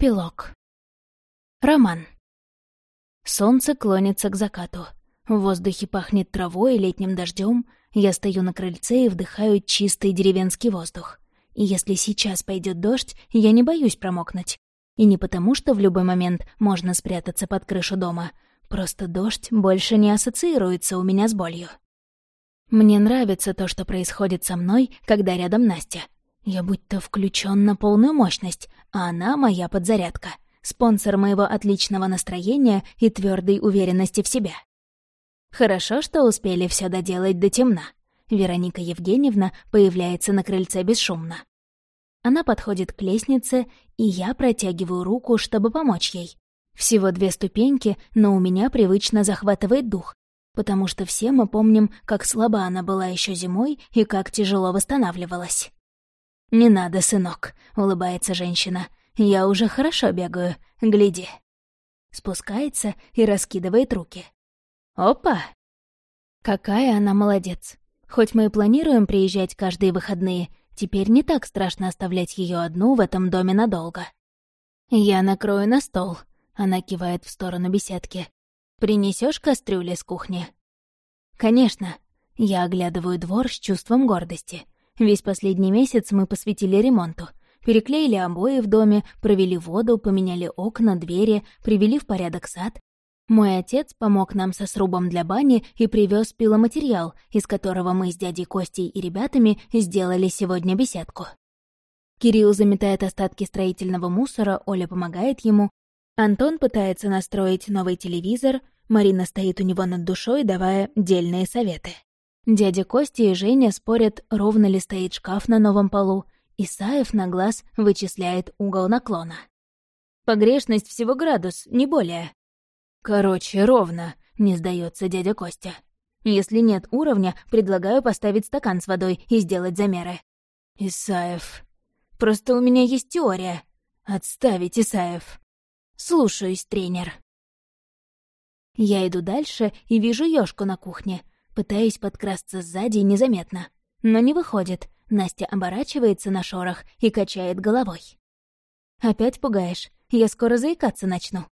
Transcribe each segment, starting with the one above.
Эпилог. Роман. Солнце клонится к закату. В воздухе пахнет травой и летним дождем. Я стою на крыльце и вдыхаю чистый деревенский воздух. И если сейчас пойдет дождь, я не боюсь промокнуть. И не потому, что в любой момент можно спрятаться под крышу дома. Просто дождь больше не ассоциируется у меня с болью. Мне нравится то, что происходит со мной, когда рядом Настя — я будто включен на полную мощность, а она моя подзарядка, спонсор моего отличного настроения и твердой уверенности в себе. Хорошо, что успели все доделать до темна. Вероника Евгеньевна появляется на крыльце бесшумно. Она подходит к лестнице, и я протягиваю руку, чтобы помочь ей. Всего две ступеньки, но у меня привычно захватывает дух, потому что все мы помним, как слаба она была еще зимой и как тяжело восстанавливалась. «Не надо, сынок», — улыбается женщина. «Я уже хорошо бегаю. Гляди». Спускается и раскидывает руки. «Опа!» Какая она молодец. Хоть мы и планируем приезжать каждые выходные, теперь не так страшно оставлять ее одну в этом доме надолго. «Я накрою на стол», — она кивает в сторону беседки. Принесешь кастрюли с кухни?» «Конечно». Я оглядываю двор с чувством гордости — Весь последний месяц мы посвятили ремонту. Переклеили обои в доме, провели воду, поменяли окна, двери, привели в порядок сад. Мой отец помог нам со срубом для бани и привез пиломатериал, из которого мы с дядей Костей и ребятами сделали сегодня беседку. Кирилл заметает остатки строительного мусора, Оля помогает ему. Антон пытается настроить новый телевизор, Марина стоит у него над душой, давая дельные советы. Дядя Костя и Женя спорят, ровно ли стоит шкаф на новом полу, Исаев на глаз вычисляет угол наклона. Погрешность всего градус, не более. Короче, ровно, не сдается дядя Костя. Если нет уровня, предлагаю поставить стакан с водой и сделать замеры. Исаев. Просто у меня есть теория. Отставить, Исаев. Слушаюсь, тренер. Я иду дальше и вижу ёшку на кухне — Пытаюсь подкрасться сзади незаметно. Но не выходит. Настя оборачивается на шорох и качает головой. «Опять пугаешь. Я скоро заикаться начну».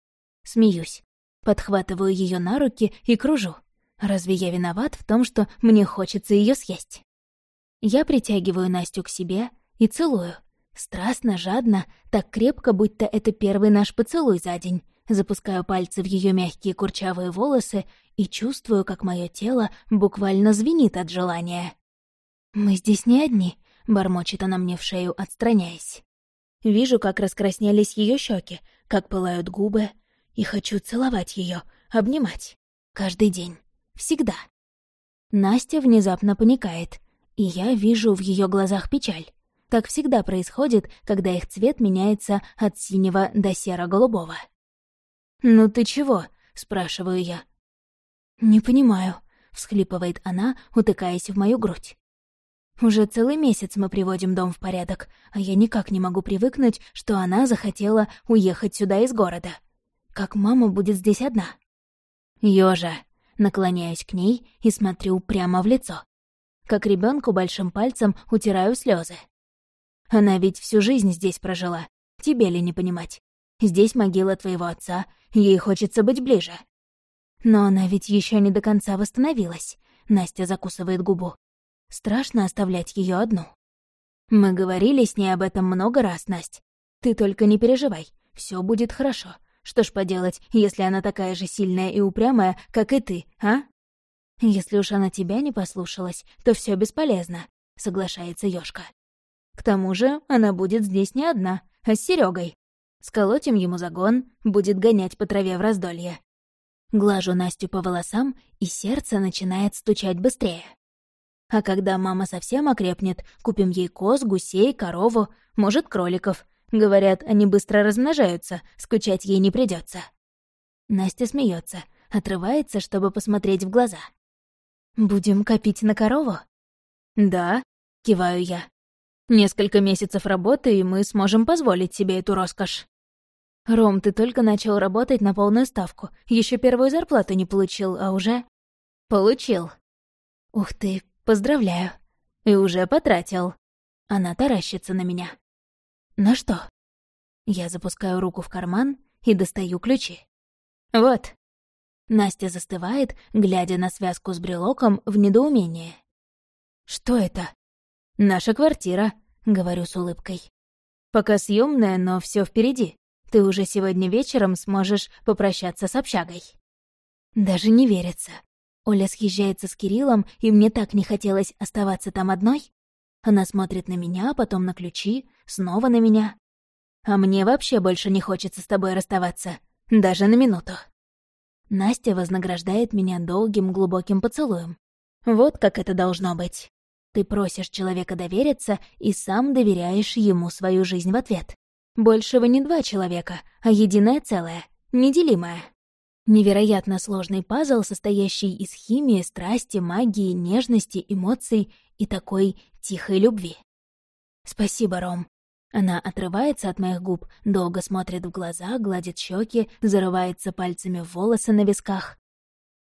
Смеюсь. Подхватываю ее на руки и кружу. Разве я виноват в том, что мне хочется ее съесть? Я притягиваю Настю к себе и целую. Страстно, жадно, так крепко, будто это первый наш поцелуй за день. Запускаю пальцы в ее мягкие курчавые волосы и чувствую, как мое тело буквально звенит от желания. «Мы здесь не одни», — бормочет она мне в шею, отстраняясь. Вижу, как раскраснелись ее щеки, как пылают губы, и хочу целовать ее, обнимать. Каждый день. Всегда. Настя внезапно паникает, и я вижу в ее глазах печаль. Так всегда происходит, когда их цвет меняется от синего до серо-голубого. «Ну ты чего?» — спрашиваю я. «Не понимаю», — всхлипывает она, утыкаясь в мою грудь. «Уже целый месяц мы приводим дом в порядок, а я никак не могу привыкнуть, что она захотела уехать сюда из города. Как мама будет здесь одна?» «Ёжа», наклоняюсь к ней и смотрю прямо в лицо. Как ребенку большим пальцем утираю слезы. Она ведь всю жизнь здесь прожила, тебе ли не понимать? Здесь могила твоего отца, ей хочется быть ближе. Но она ведь еще не до конца восстановилась. Настя закусывает губу. Страшно оставлять ее одну. Мы говорили с ней об этом много раз, Настя. Ты только не переживай, все будет хорошо. Что ж поделать, если она такая же сильная и упрямая, как и ты, а? Если уж она тебя не послушалась, то все бесполезно, соглашается Ёшка. К тому же она будет здесь не одна, а с Серегой. Сколотим ему загон, будет гонять по траве в раздолье. Глажу Настю по волосам, и сердце начинает стучать быстрее. А когда мама совсем окрепнет, купим ей коз, гусей, корову, может, кроликов. Говорят, они быстро размножаются, скучать ей не придется. Настя смеется, отрывается, чтобы посмотреть в глаза. «Будем копить на корову?» «Да», — киваю я. «Несколько месяцев работы, и мы сможем позволить себе эту роскошь». «Ром, ты только начал работать на полную ставку. Еще первую зарплату не получил, а уже...» «Получил». «Ух ты, поздравляю». «И уже потратил». Она таращится на меня. «На что?» Я запускаю руку в карман и достаю ключи. «Вот». Настя застывает, глядя на связку с брелоком в недоумении. «Что это?» «Наша квартира», — говорю с улыбкой. «Пока съемная, но все впереди. Ты уже сегодня вечером сможешь попрощаться с общагой». Даже не верится. Оля съезжается с Кириллом, и мне так не хотелось оставаться там одной. Она смотрит на меня, потом на ключи, снова на меня. А мне вообще больше не хочется с тобой расставаться. Даже на минуту. Настя вознаграждает меня долгим глубоким поцелуем. Вот как это должно быть. Ты просишь человека довериться и сам доверяешь ему свою жизнь в ответ. Больше вы не два человека, а единое целое, неделимое. Невероятно сложный пазл, состоящий из химии, страсти, магии, нежности, эмоций и такой тихой любви. Спасибо, Ром. Она отрывается от моих губ, долго смотрит в глаза, гладит щеки, зарывается пальцами в волосы на висках.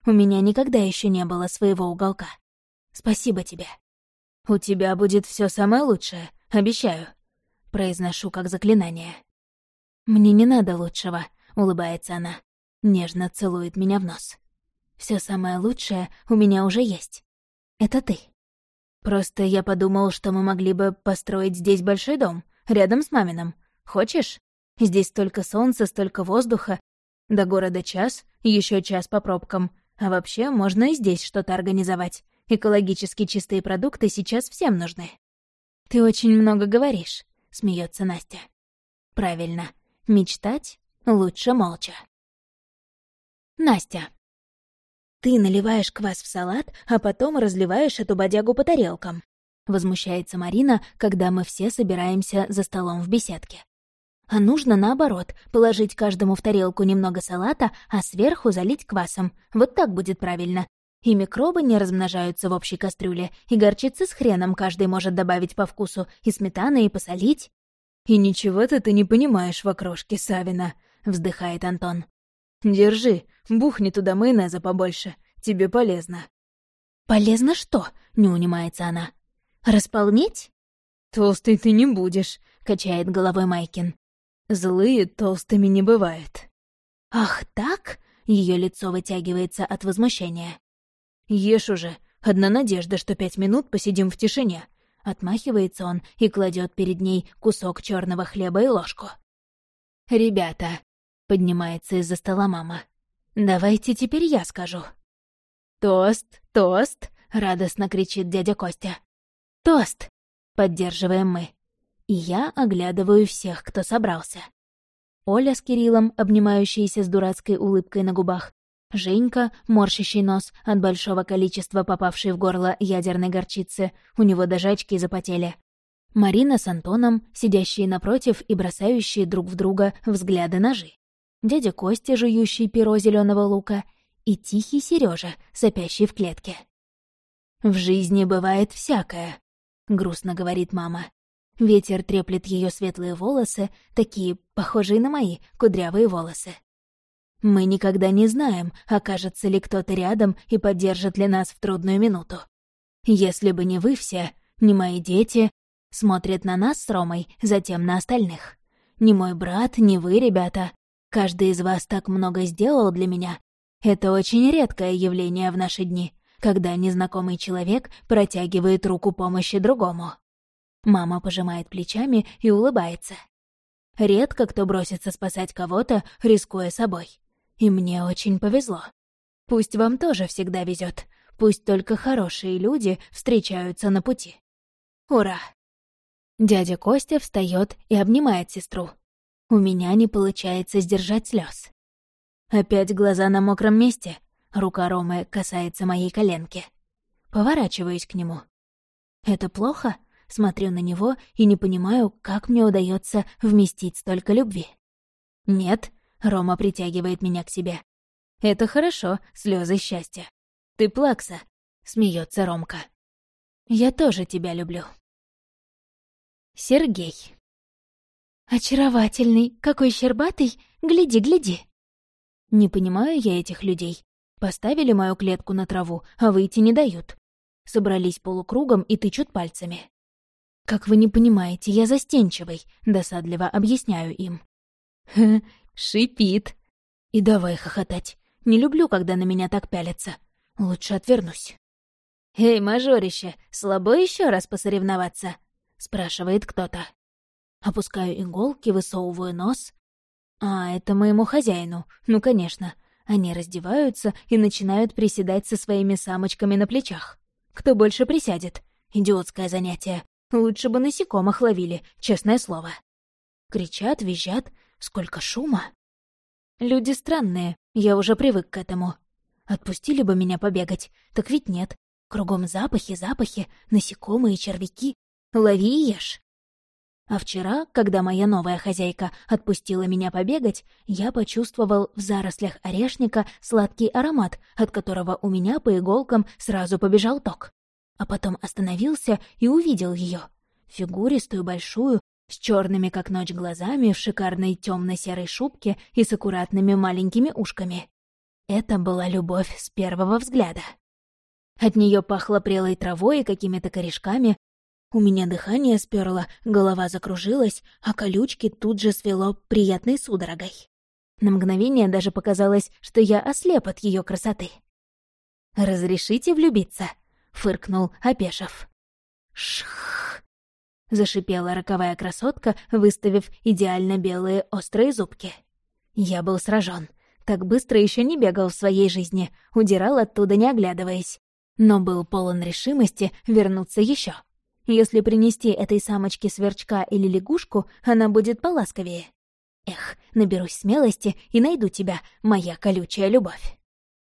У меня никогда еще не было своего уголка. Спасибо тебе. У тебя будет все самое лучшее, обещаю. Произношу как заклинание. Мне не надо лучшего, улыбается она. Нежно целует меня в нос. Все самое лучшее у меня уже есть. Это ты. Просто я подумал, что мы могли бы построить здесь большой дом, рядом с мамином. Хочешь? Здесь столько солнца, столько воздуха. До города час, еще час по пробкам. А вообще, можно и здесь что-то организовать. Экологически чистые продукты сейчас всем нужны. Ты очень много говоришь, смеется Настя. Правильно. Мечтать лучше молча. Настя. Ты наливаешь квас в салат, а потом разливаешь эту бодягу по тарелкам. — возмущается Марина, когда мы все собираемся за столом в беседке. «А нужно наоборот, положить каждому в тарелку немного салата, а сверху залить квасом. Вот так будет правильно. И микробы не размножаются в общей кастрюле, и горчицы с хреном каждый может добавить по вкусу, и сметаны, и посолить». «И ничего-то ты не понимаешь в окрошке, Савина», — вздыхает Антон. «Держи, бухни туда майонеза побольше, тебе полезно». «Полезно что?» — не унимается она. «Располнеть?» «Толстый ты не будешь», — качает головой Майкин. «Злые толстыми не бывают». «Ах, так?» — ее лицо вытягивается от возмущения. «Ешь уже. Одна надежда, что пять минут посидим в тишине». Отмахивается он и кладет перед ней кусок черного хлеба и ложку. «Ребята», — поднимается из-за стола мама, — «давайте теперь я скажу». «Тост, тост!» — радостно кричит дядя Костя. «Тост!» — поддерживаем мы. И я оглядываю всех, кто собрался. Оля с Кириллом, обнимающиеся с дурацкой улыбкой на губах. Женька, морщащий нос от большого количества попавшей в горло ядерной горчицы, у него даже очки запотели. Марина с Антоном, сидящие напротив и бросающие друг в друга взгляды ножи. Дядя Костя, жующий перо зеленого лука, и тихий Сережа, сопящий в клетке. В жизни бывает всякое, — грустно говорит мама. Ветер треплет ее светлые волосы, такие, похожие на мои, кудрявые волосы. Мы никогда не знаем, окажется ли кто-то рядом и поддержит ли нас в трудную минуту. Если бы не вы все, не мои дети, смотрят на нас с Ромой, затем на остальных. Не мой брат, не вы, ребята. Каждый из вас так много сделал для меня. Это очень редкое явление в наши дни когда незнакомый человек протягивает руку помощи другому. Мама пожимает плечами и улыбается. Редко кто бросится спасать кого-то, рискуя собой. И мне очень повезло. Пусть вам тоже всегда везет. Пусть только хорошие люди встречаются на пути. Ура! Дядя Костя встает и обнимает сестру. У меня не получается сдержать слез. Опять глаза на мокром месте, Рука Ромы касается моей коленки. Поворачиваюсь к нему. Это плохо? Смотрю на него и не понимаю, как мне удается вместить столько любви. Нет, Рома притягивает меня к себе. Это хорошо, слезы счастья. Ты плакса, смеется Ромка. Я тоже тебя люблю. Сергей. Очаровательный, какой щербатый, гляди, гляди. Не понимаю я этих людей, Поставили мою клетку на траву, а выйти не дают. Собрались полукругом и тычут пальцами. «Как вы не понимаете, я застенчивый», — досадливо объясняю им. шипит. И давай хохотать. Не люблю, когда на меня так пялятся. Лучше отвернусь. «Эй, мажорище, слабо еще раз посоревноваться?» — спрашивает кто-то. Опускаю иголки, высовываю нос. А, это моему хозяину. Ну, конечно. Они раздеваются и начинают приседать со своими самочками на плечах. Кто больше присядет? Идиотское занятие. Лучше бы насекомых ловили, честное слово. Кричат, визжат. Сколько шума. Люди странные, я уже привык к этому. Отпустили бы меня побегать, так ведь нет. Кругом запахи, запахи, насекомые, червяки. Лови и ешь. А вчера, когда моя новая хозяйка отпустила меня побегать, я почувствовал в зарослях орешника сладкий аромат, от которого у меня по иголкам сразу побежал ток. А потом остановился и увидел ее, фигуристую, большую, с черными как ночь глазами, в шикарной темно-серой шубке и с аккуратными маленькими ушками. Это была любовь с первого взгляда. От нее пахло прелой травой и какими-то корешками, у меня дыхание сперло, голова закружилась, а колючки тут же свело приятной судорогой. На мгновение даже показалось, что я ослеп от ее красоты. «Разрешите влюбиться?» — фыркнул Опешев. «Шх!» — зашипела роковая красотка, выставив идеально белые острые зубки. Я был сражен. Так быстро еще не бегал в своей жизни, удирал оттуда, не оглядываясь. Но был полон решимости вернуться еще. Если принести этой самочке сверчка или лягушку, она будет поласковее. Эх, наберусь смелости и найду тебя, моя колючая любовь.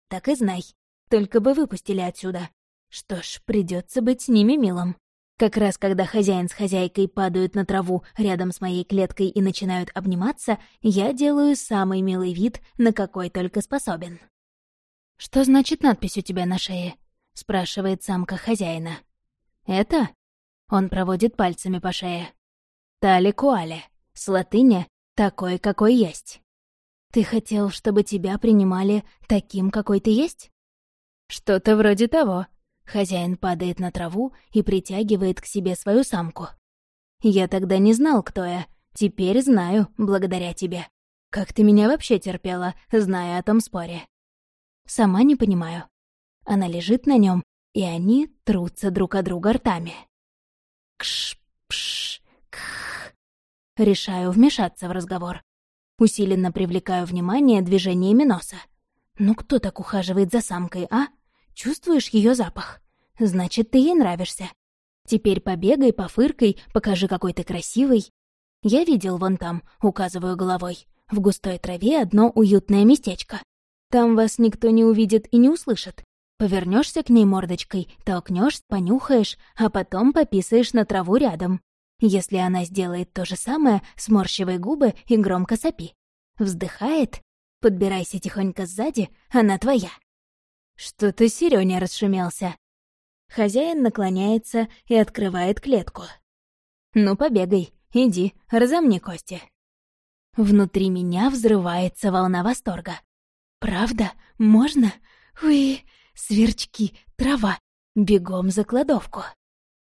Так и знай, только бы выпустили отсюда. Что ж, придется быть с ними милым. Как раз когда хозяин с хозяйкой падают на траву рядом с моей клеткой и начинают обниматься, я делаю самый милый вид, на какой только способен. «Что значит надпись у тебя на шее?» — спрашивает самка хозяина. «Это?» Он проводит пальцами по шее. Тали-куали. С латыни «такой, какой есть». Ты хотел, чтобы тебя принимали таким, какой ты есть? Что-то вроде того. Хозяин падает на траву и притягивает к себе свою самку. Я тогда не знал, кто я. Теперь знаю, благодаря тебе. Как ты меня вообще терпела, зная о том споре? Сама не понимаю. Она лежит на нем, и они трутся друг от друга ртами. Кш, пш, кх. Решаю вмешаться в разговор. Усиленно привлекаю внимание движениями носа. Ну кто так ухаживает за самкой, а? Чувствуешь ее запах? Значит, ты ей нравишься. Теперь побегай, пофыркай, покажи, какой ты красивый. Я видел вон там, указываю головой. В густой траве одно уютное местечко. Там вас никто не увидит и не услышит. Повернешься к ней мордочкой, толкнешь, понюхаешь, а потом пописаешь на траву рядом. Если она сделает то же самое, сморщивай губы и громко сопи. Вздыхает, подбирайся тихонько сзади, она твоя. Что-то Серёня расшумелся. Хозяин наклоняется и открывает клетку. «Ну, побегай, иди, разомни кости». Внутри меня взрывается волна восторга. «Правда? Можно? Уи, сверчки, трава, бегом за кладовку.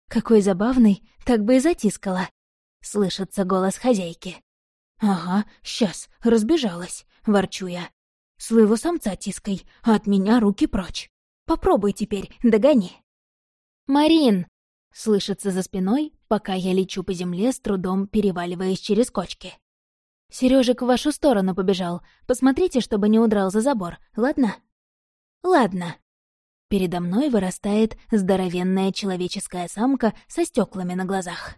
Какой забавный, так бы и затискала. Слышится голос хозяйки. «Ага, сейчас, разбежалась», — ворчу я. «Своего самца тискай, а от меня руки прочь. Попробуй теперь, догони». «Марин!» — слышится за спиной, пока я лечу по земле, с трудом переваливаясь через кочки. Сережик в вашу сторону побежал. Посмотрите, чтобы не удрал за забор, ладно?» «Ладно». Передо мной вырастает здоровенная человеческая самка со стеклами на глазах.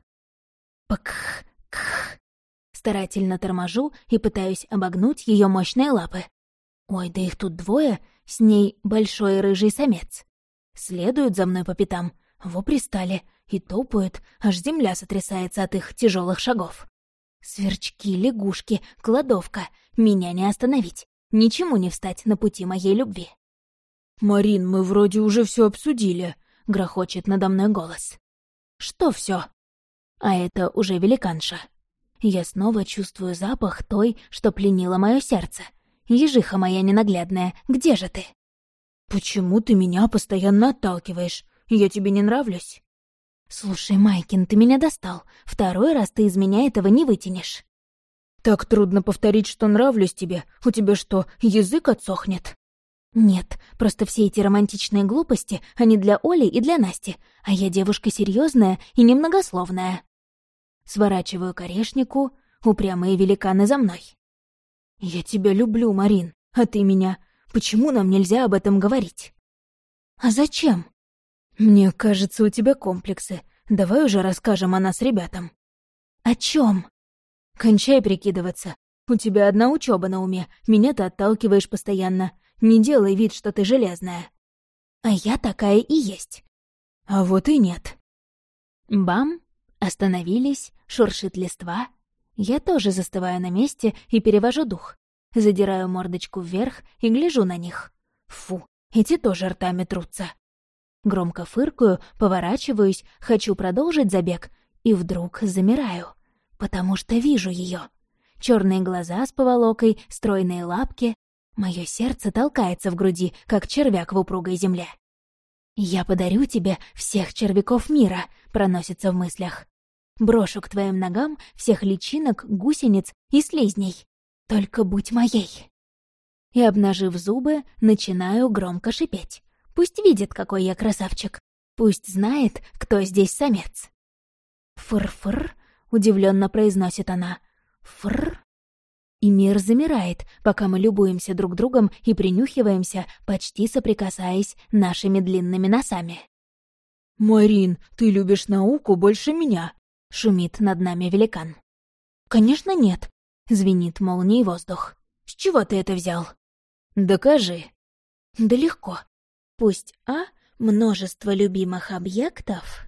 Пк, кх. Старательно торможу и пытаюсь обогнуть ее мощные лапы. Ой, да их тут двое, с ней большой рыжий самец. Следуют за мной по пятам, во пристали, и топают, аж земля сотрясается от их тяжелых шагов. Сверчки, лягушки, кладовка. Меня не остановить. Ничему не встать на пути моей любви. «Марин, мы вроде уже все обсудили», — грохочет надо мной голос. «Что все? А это уже великанша. Я снова чувствую запах той, что пленила мое сердце. Ежиха моя ненаглядная, где же ты?» «Почему ты меня постоянно отталкиваешь? Я тебе не нравлюсь?» «Слушай, Майкин, ты меня достал. Второй раз ты из меня этого не вытянешь». Так трудно повторить, что нравлюсь тебе. У тебя что, язык отсохнет? Нет, просто все эти романтичные глупости, они для Оли и для Насти, а я девушка серьезная и немногословная. Сворачиваю корешнику, упрямые великаны за мной. «Я тебя люблю, Марин, а ты меня. Почему нам нельзя об этом говорить?» «А зачем?» «Мне кажется, у тебя комплексы. Давай уже расскажем о нас ребятам». «О чем? «Кончай прикидываться. У тебя одна учеба на уме, меня ты отталкиваешь постоянно. Не делай вид, что ты железная». «А я такая и есть». «А вот и нет». Бам! Остановились, шуршит листва. Я тоже застываю на месте и перевожу дух. Задираю мордочку вверх и гляжу на них. Фу, эти тоже ртами трутся. Громко фыркаю, поворачиваюсь, хочу продолжить забег, и вдруг замираю, потому что вижу ее. Черные глаза с поволокой, стройные лапки. Мое сердце толкается в груди, как червяк в упругой земле. «Я подарю тебе всех червяков мира», — проносится в мыслях. Брошу к твоим ногам всех личинок, гусениц и слизней. Только будь моей. И, обнажив зубы, начинаю громко шипеть. Пусть видит, какой я красавчик. Пусть знает, кто здесь самец. «Фыр-фыр», — удивленно произносит она. «Фыр». И мир замирает, пока мы любуемся друг другом и принюхиваемся, почти соприкасаясь нашими длинными носами. «Марин, ты любишь науку больше меня», шумит над нами великан. «Конечно нет», — звенит молнией воздух. «С чего ты это взял?» «Докажи». «Да легко. Пусть А — множество любимых объектов...»